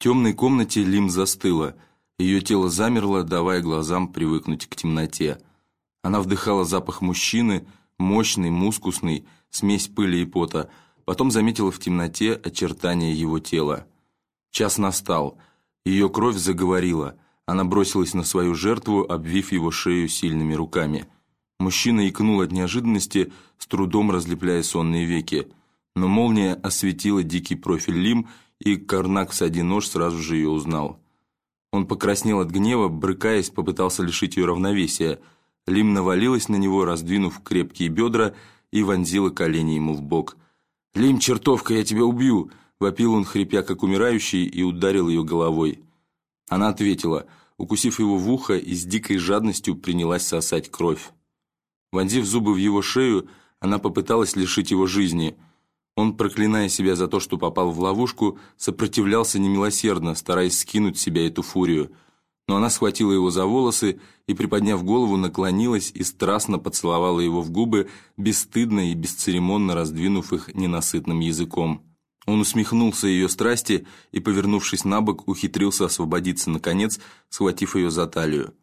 темной комнате Лим застыла. Ее тело замерло, давая глазам привыкнуть к темноте. Она вдыхала запах мужчины, мощный, мускусный, смесь пыли и пота, потом заметила в темноте очертания его тела. Час настал. Ее кровь заговорила. Она бросилась на свою жертву, обвив его шею сильными руками. Мужчина икнул от неожиданности, с трудом разлепляя сонные веки. Но молния осветила дикий профиль Лим, и Карнак, всади нож, сразу же ее узнал. Он покраснел от гнева, брыкаясь, попытался лишить ее равновесия. Лим навалилась на него, раздвинув крепкие бедра, и вонзила колени ему в бок. «Лим, чертовка, я тебя убью!» Вопил он, хрипя как умирающий, и ударил ее головой. Она ответила, укусив его в ухо и с дикой жадностью принялась сосать кровь. Вонзив зубы в его шею, она попыталась лишить его жизни – он, проклиная себя за то, что попал в ловушку, сопротивлялся немилосердно, стараясь скинуть с себя эту фурию. Но она схватила его за волосы и, приподняв голову, наклонилась и страстно поцеловала его в губы, бесстыдно и бесцеремонно раздвинув их ненасытным языком. Он усмехнулся ее страсти и, повернувшись на бок, ухитрился освободиться, наконец, схватив ее за талию.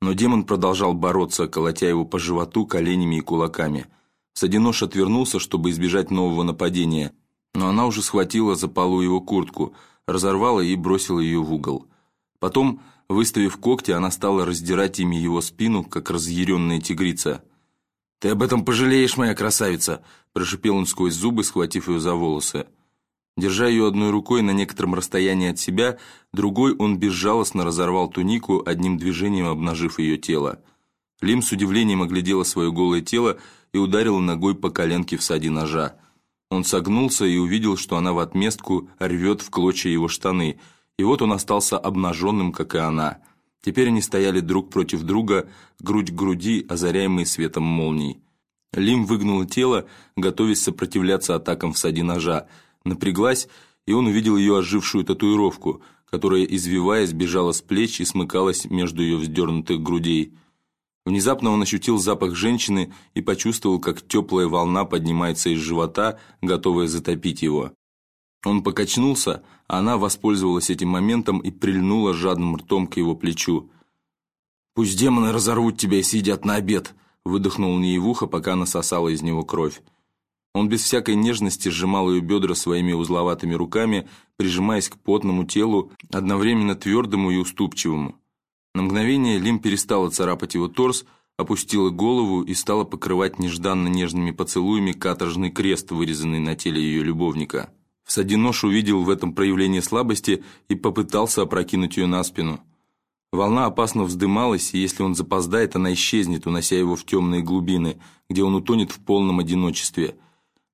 Но демон продолжал бороться, колотя его по животу коленями и кулаками – Садинош отвернулся, чтобы избежать нового нападения, но она уже схватила за полу его куртку, разорвала и бросила ее в угол. Потом, выставив когти, она стала раздирать ими его спину, как разъяренная тигрица. «Ты об этом пожалеешь, моя красавица!» – прошипел он сквозь зубы, схватив ее за волосы. Держа ее одной рукой на некотором расстоянии от себя, другой он безжалостно разорвал тунику, одним движением обнажив ее тело. Лим с удивлением оглядела свое голое тело и ударила ногой по коленке в саде ножа. Он согнулся и увидел, что она в отместку рвет в клочья его штаны, и вот он остался обнаженным, как и она. Теперь они стояли друг против друга, грудь к груди, озаряемые светом молний. Лим выгнула тело, готовясь сопротивляться атакам в саде ножа, напряглась, и он увидел ее ожившую татуировку, которая, извиваясь, бежала с плеч и смыкалась между ее вздернутых грудей. Внезапно он ощутил запах женщины и почувствовал, как теплая волна поднимается из живота, готовая затопить его. Он покачнулся, а она воспользовалась этим моментом и прильнула жадным ртом к его плечу. «Пусть демоны разорвут тебя и съедят на обед!» выдохнул не в ухо, пока она сосала из него кровь. Он без всякой нежности сжимал ее бедра своими узловатыми руками, прижимаясь к потному телу, одновременно твердому и уступчивому. На мгновение Лим перестала царапать его торс, опустила голову и стала покрывать нежданно нежными поцелуями каторжный крест, вырезанный на теле ее любовника. Всадинош увидел в этом проявление слабости и попытался опрокинуть ее на спину. Волна опасно вздымалась, и если он запоздает, она исчезнет, унося его в темные глубины, где он утонет в полном одиночестве.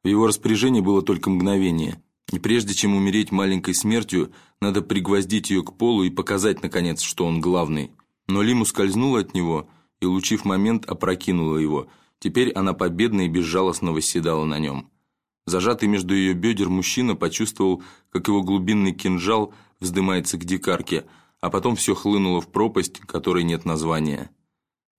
В его распоряжении было только мгновение – и прежде чем умереть маленькой смертью, надо пригвоздить ее к полу и показать, наконец, что он главный. Но Лиму скользнула от него и, улучив момент, опрокинула его. Теперь она победно и безжалостно восседала на нем. Зажатый между ее бедер мужчина почувствовал, как его глубинный кинжал вздымается к дикарке, а потом все хлынуло в пропасть, которой нет названия.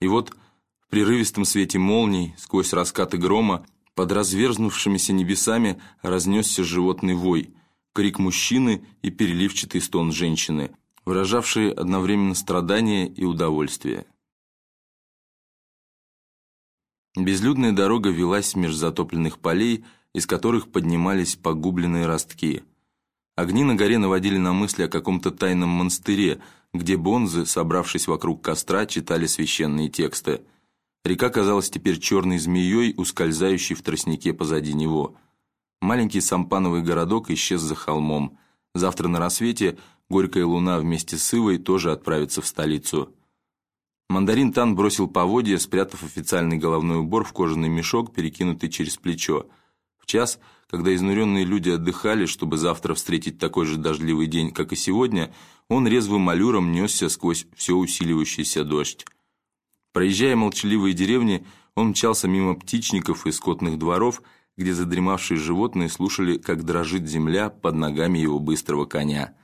И вот в прерывистом свете молний, сквозь раскаты грома, под разверзнувшимися небесами разнесся животный вой, крик мужчины и переливчатый стон женщины, выражавшие одновременно страдание и удовольствие. Безлюдная дорога велась меж затопленных полей, из которых поднимались погубленные ростки. Огни на горе наводили на мысли о каком-то тайном монастыре, где бонзы, собравшись вокруг костра, читали священные тексты – Река казалась теперь черной змеей, ускользающей в тростнике позади него. Маленький сампановый городок исчез за холмом. Завтра на рассвете горькая луна вместе с Ивой тоже отправится в столицу. Мандарин Тан бросил поводья, спрятав официальный головной убор в кожаный мешок, перекинутый через плечо. В час, когда изнуренные люди отдыхали, чтобы завтра встретить такой же дождливый день, как и сегодня, он резвым аллюром несся сквозь все усиливающийся дождь. Проезжая молчаливые деревни, он мчался мимо птичников и скотных дворов, где задремавшие животные слушали, как дрожит земля под ногами его быстрого коня.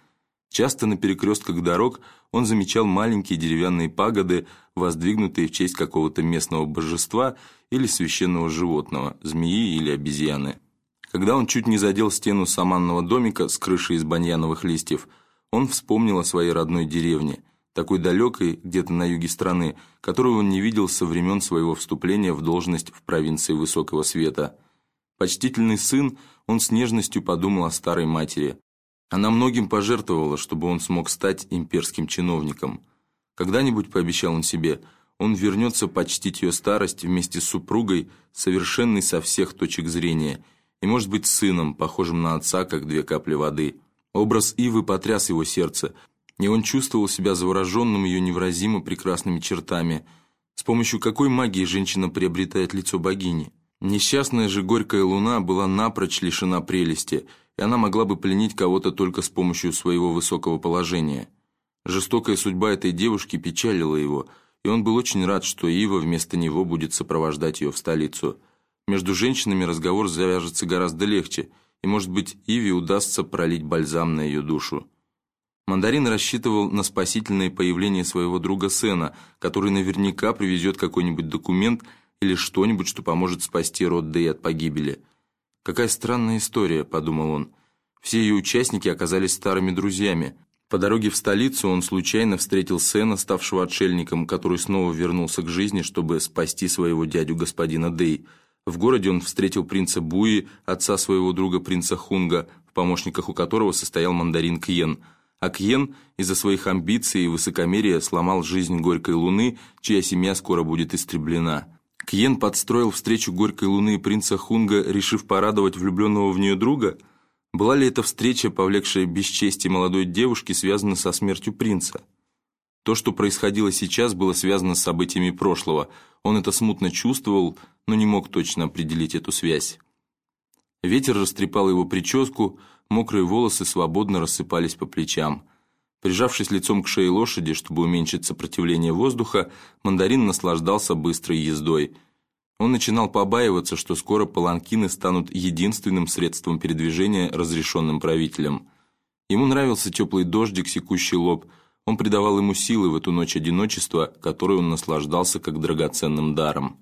Часто на перекрестках дорог он замечал маленькие деревянные пагоды, воздвигнутые в честь какого-то местного божества или священного животного, змеи или обезьяны. Когда он чуть не задел стену саманного домика с крышей из баньяновых листьев, Он вспомнил о своей родной деревне, такой далекой, где-то на юге страны, которую он не видел со времен своего вступления в должность в провинции Высокого Света. Почтительный сын, он с нежностью подумал о старой матери. Она многим пожертвовала, чтобы он смог стать имперским чиновником. Когда-нибудь, пообещал он себе, он вернется почтить ее старость вместе с супругой, совершенной со всех точек зрения, и, может быть, сыном, похожим на отца, как две капли воды. Образ Ивы потряс его сердце, и он чувствовал себя завороженным ее невразимо прекрасными чертами. С помощью какой магии женщина приобретает лицо богини? Несчастная же горькая луна была напрочь лишена прелести, и она могла бы пленить кого-то только с помощью своего высокого положения. Жестокая судьба этой девушки печалила его – и он был очень рад, что Ива вместо него будет сопровождать ее в столицу. Между женщинами разговор завяжется гораздо легче, и, может быть, Иве удастся пролить бальзам на ее душу. Мандарин рассчитывал на спасительное появление своего друга Сена, который наверняка привезет какой-нибудь документ или что-нибудь, что поможет спасти род Дэй от погибели. «Какая странная история», — подумал он. Все ее участники оказались старыми друзьями, по дороге в столицу он случайно встретил Сена, ставшего отшельником, который снова вернулся к жизни, чтобы спасти своего дядю господина Дэй. В городе он встретил принца Буи, отца своего друга принца Хунга, в помощниках у которого состоял мандарин Кьен. А Кьен из-за своих амбиций и высокомерия сломал жизнь Горькой Луны, чья семья скоро будет истреблена. Кьен подстроил встречу Горькой Луны и принца Хунга, решив порадовать влюбленного в нее друга – была ли эта встреча, повлекшая бесчестие молодой девушки, связана со смертью принца? То, что происходило сейчас, было связано с событиями прошлого. Он это смутно чувствовал, но не мог точно определить эту связь. Ветер растрепал его прическу, мокрые волосы свободно рассыпались по плечам. Прижавшись лицом к шее лошади, чтобы уменьшить сопротивление воздуха, мандарин наслаждался быстрой ездой – он начинал побаиваться, что скоро паланкины станут единственным средством передвижения, разрешенным правителем. Ему нравился теплый дождик, секущий лоб. Он придавал ему силы в эту ночь одиночества, которой он наслаждался как драгоценным даром.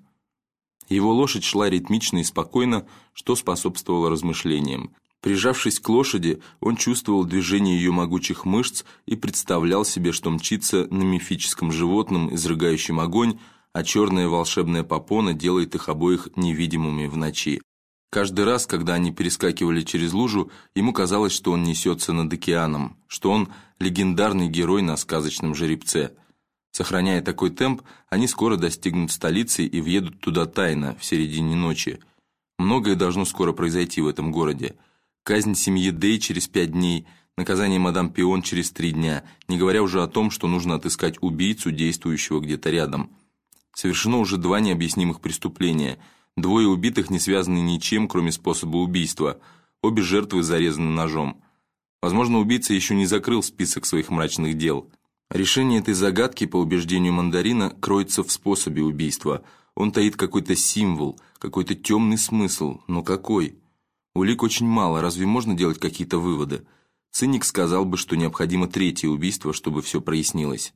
Его лошадь шла ритмично и спокойно, что способствовало размышлениям. Прижавшись к лошади, он чувствовал движение ее могучих мышц и представлял себе, что мчится на мифическом животном, изрыгающем огонь, а черная волшебная попона делает их обоих невидимыми в ночи. Каждый раз, когда они перескакивали через лужу, ему казалось, что он несется над океаном, что он легендарный герой на сказочном жеребце. Сохраняя такой темп, они скоро достигнут столицы и въедут туда тайно, в середине ночи. Многое должно скоро произойти в этом городе. Казнь семьи Дэй через пять дней, наказание мадам Пион через три дня, не говоря уже о том, что нужно отыскать убийцу, действующего где-то рядом – Совершено уже два необъяснимых преступления. Двое убитых не связаны ничем, кроме способа убийства. Обе жертвы зарезаны ножом. Возможно, убийца еще не закрыл список своих мрачных дел. Решение этой загадки, по убеждению мандарина, кроется в способе убийства. Он таит какой-то символ, какой-то темный смысл. Но какой? Улик очень мало, разве можно делать какие-то выводы? Циник сказал бы, что необходимо третье убийство, чтобы все прояснилось.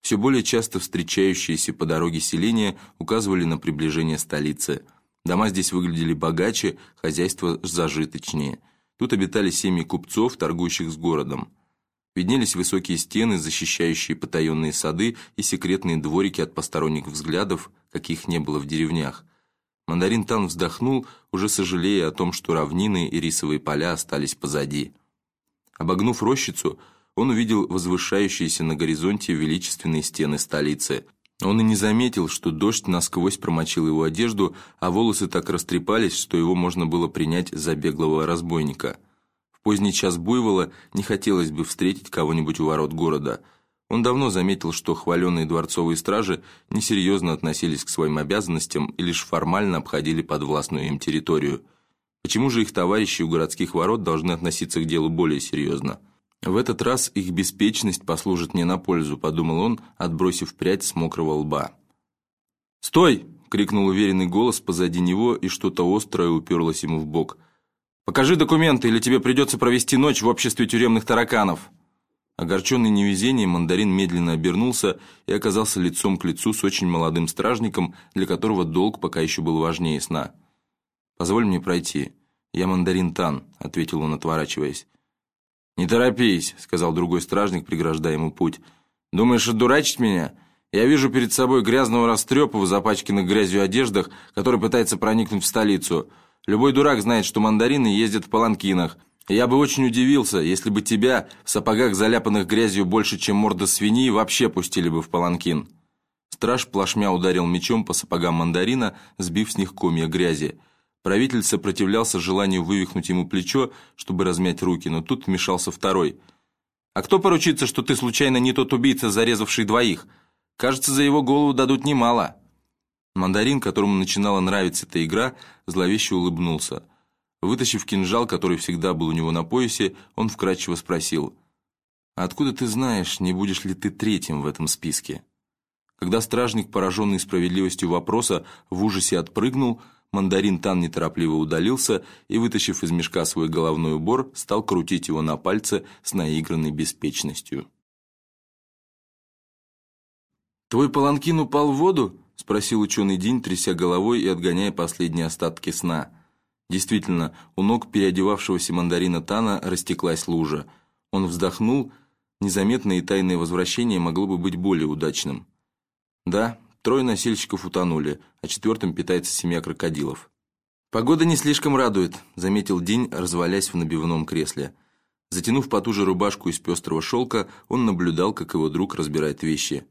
Все более часто встречающиеся по дороге селения указывали на приближение столицы. Дома здесь выглядели богаче, хозяйство зажиточнее. Тут обитали семьи купцов, торгующих с городом. Виднелись высокие стены, защищающие потаенные сады и секретные дворики от посторонних взглядов, каких не было в деревнях. Мандарин Тан вздохнул, уже сожалея о том, что равнины и рисовые поля остались позади. Обогнув рощицу, он увидел возвышающиеся на горизонте величественные стены столицы. Он и не заметил, что дождь насквозь промочил его одежду, а волосы так растрепались, что его можно было принять за беглого разбойника. В поздний час буйвола не хотелось бы встретить кого-нибудь у ворот города. Он давно заметил, что хваленные дворцовые стражи несерьезно относились к своим обязанностям и лишь формально обходили подвластную им территорию. Почему же их товарищи у городских ворот должны относиться к делу более серьезно? В этот раз их беспечность послужит мне на пользу, подумал он, отбросив прядь с мокрого лба. «Стой!» — крикнул уверенный голос позади него, и что-то острое уперлось ему в бок. «Покажи документы, или тебе придется провести ночь в обществе тюремных тараканов!» Огорченный невезением, мандарин медленно обернулся и оказался лицом к лицу с очень молодым стражником, для которого долг пока еще был важнее сна. «Позволь мне пройти. Я мандарин Тан», — ответил он, отворачиваясь. «Не торопись», — сказал другой стражник, преграждая ему путь. «Думаешь, отдурачить меня? Я вижу перед собой грязного растрепа в запачканных грязью одеждах, который пытается проникнуть в столицу. Любой дурак знает, что мандарины ездят в паланкинах. Я бы очень удивился, если бы тебя в сапогах, заляпанных грязью больше, чем морда свиньи, вообще пустили бы в паланкин». Страж плашмя ударил мечом по сапогам мандарина, сбив с них комья грязи. Правитель сопротивлялся желанию вывихнуть ему плечо, чтобы размять руки, но тут вмешался второй. «А кто поручится, что ты случайно не тот убийца, зарезавший двоих? Кажется, за его голову дадут немало». Мандарин, которому начинала нравиться эта игра, зловеще улыбнулся. Вытащив кинжал, который всегда был у него на поясе, он вкратчиво спросил, «Откуда ты знаешь, не будешь ли ты третьим в этом списке?» Когда стражник, пораженный справедливостью вопроса, в ужасе отпрыгнул, мандарин Тан неторопливо удалился и, вытащив из мешка свой головной убор, стал крутить его на пальце с наигранной беспечностью. «Твой паланкин упал в воду?» – спросил ученый День, тряся головой и отгоняя последние остатки сна. Действительно, у ног переодевавшегося мандарина Тана растеклась лужа. Он вздохнул, незаметное и тайное возвращение могло бы быть более удачным. Да, трое носильщиков утонули, а четвертым питается семья крокодилов. «Погода не слишком радует», — заметил День, развалясь в набивном кресле. Затянув потуже рубашку из пестрого шелка, он наблюдал, как его друг разбирает вещи.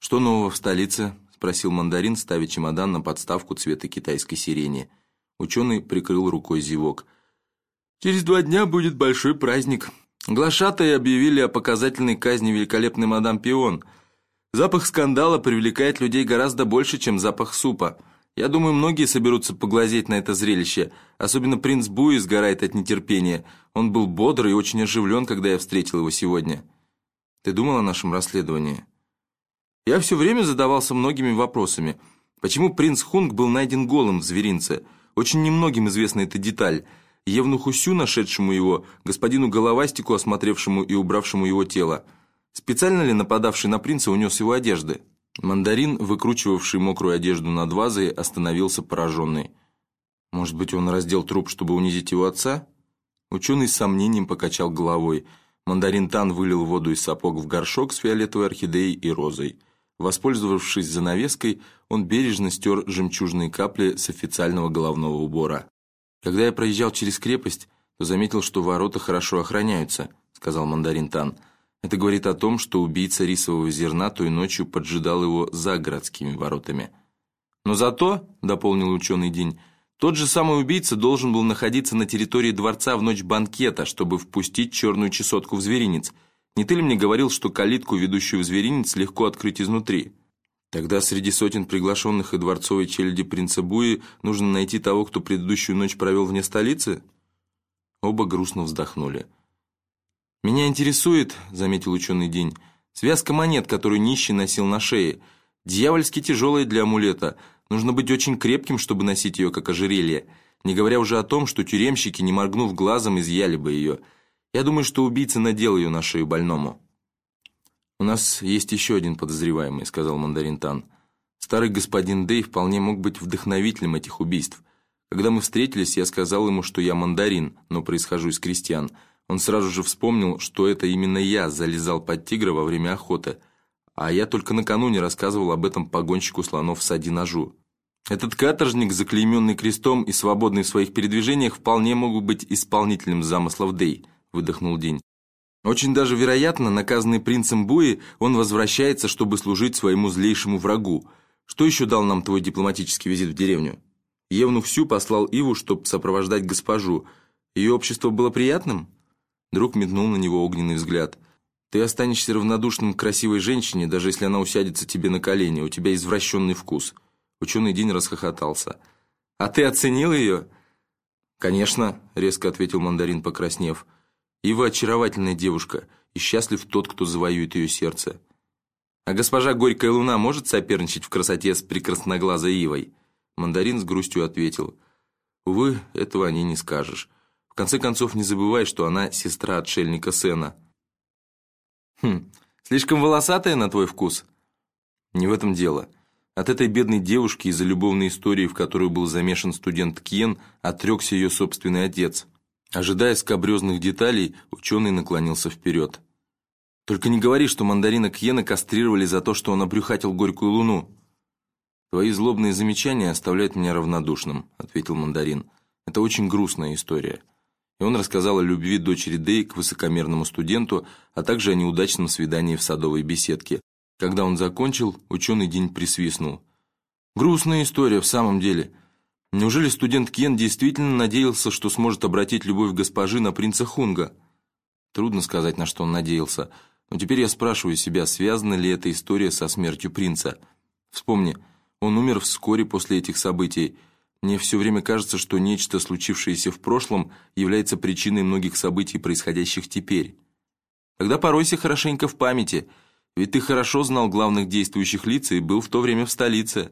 «Что нового в столице?» — спросил мандарин, ставя чемодан на подставку цвета китайской сирени. Ученый прикрыл рукой зевок. «Через два дня будет большой праздник. Глашатые объявили о показательной казни великолепной мадам Пион — Запах скандала привлекает людей гораздо больше, чем запах супа. Я думаю, многие соберутся поглазеть на это зрелище. Особенно принц Буи сгорает от нетерпения. Он был бодр и очень оживлен, когда я встретил его сегодня. Ты думал о нашем расследовании? Я все время задавался многими вопросами. Почему принц Хунг был найден голым в зверинце? Очень немногим известна эта деталь. Евнуху Сю, нашедшему его, господину Головастику, осмотревшему и убравшему его тело – Специально ли нападавший на принца унес его одежды? Мандарин, выкручивавший мокрую одежду над вазой, остановился пораженный. Может быть, он раздел труп, чтобы унизить его отца? Ученый с сомнением покачал головой. Мандарин Тан вылил воду из сапог в горшок с фиолетовой орхидеей и розой. Воспользовавшись занавеской, он бережно стер жемчужные капли с официального головного убора. «Когда я проезжал через крепость, то заметил, что ворота хорошо охраняются», — сказал Мандарин Тан. Это говорит о том, что убийца рисового зерна той ночью поджидал его за городскими воротами. Но зато, дополнил ученый день, тот же самый убийца должен был находиться на территории дворца в ночь банкета, чтобы впустить черную чесотку в зверинец. Не ты ли мне говорил, что калитку, ведущую в зверинец, легко открыть изнутри? Тогда среди сотен приглашенных и дворцовой челяди принца Буи нужно найти того, кто предыдущую ночь провел вне столицы? Оба грустно вздохнули. «Меня интересует», — заметил ученый день, «связка монет, которую нищий носил на шее. Дьявольски тяжелая для амулета. Нужно быть очень крепким, чтобы носить ее как ожерелье. Не говоря уже о том, что тюремщики, не моргнув глазом, изъяли бы ее. Я думаю, что убийца надел ее на шею больному». «У нас есть еще один подозреваемый», — сказал мандарин Тан. «Старый господин Дэй вполне мог быть вдохновителем этих убийств. Когда мы встретились, я сказал ему, что я мандарин, но происхожу из крестьян». Он сразу же вспомнил, что это именно я залезал под тигра во время охоты, а я только накануне рассказывал об этом погонщику слонов Сади Ножу. Этот каторжник, заклейменный крестом и свободный в своих передвижениях, вполне мог быть исполнителем замыслов Дей, выдохнул День. Очень даже вероятно, наказанный принцем Буи, он возвращается, чтобы служить своему злейшему врагу. Что еще дал нам твой дипломатический визит в деревню? Евнух Сю послал Иву, чтобы сопровождать госпожу. Ее общество было приятным?» Друг метнул на него огненный взгляд. «Ты останешься равнодушным к красивой женщине, даже если она усядется тебе на колени. У тебя извращенный вкус». Ученый день расхохотался. «А ты оценил ее?» «Конечно», — резко ответил мандарин, покраснев. «Ива очаровательная девушка, и счастлив тот, кто завоюет ее сердце». «А госпожа Горькая Луна может соперничать в красоте с прекрасноглазой Ивой?» Мандарин с грустью ответил. «Увы, этого о ней не скажешь. В конце концов, не забывай, что она сестра отшельника Сена. Хм, слишком волосатая на твой вкус? Не в этом дело. От этой бедной девушки из-за любовной истории, в которую был замешан студент Кьен, отрекся ее собственный отец. Ожидая скабрезных деталей, ученый наклонился вперед. «Только не говори, что мандарина Кьена кастрировали за то, что он обрюхатил горькую луну». «Твои злобные замечания оставляют меня равнодушным», — ответил мандарин. «Это очень грустная история». И он рассказал о любви дочери Дэй к высокомерному студенту, а также о неудачном свидании в садовой беседке. Когда он закончил, ученый день присвистнул. «Грустная история в самом деле». Неужели студент Кен действительно надеялся, что сможет обратить любовь госпожи на принца Хунга? Трудно сказать, на что он надеялся. Но теперь я спрашиваю себя, связана ли эта история со смертью принца. Вспомни, он умер вскоре после этих событий. Мне все время кажется, что нечто, случившееся в прошлом, является причиной многих событий, происходящих теперь. Тогда поройся хорошенько в памяти, ведь ты хорошо знал главных действующих лиц и был в то время в столице.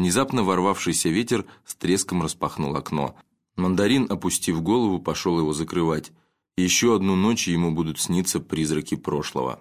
Внезапно ворвавшийся ветер с треском распахнул окно. Мандарин, опустив голову, пошел его закрывать. Еще одну ночь ему будут сниться призраки прошлого.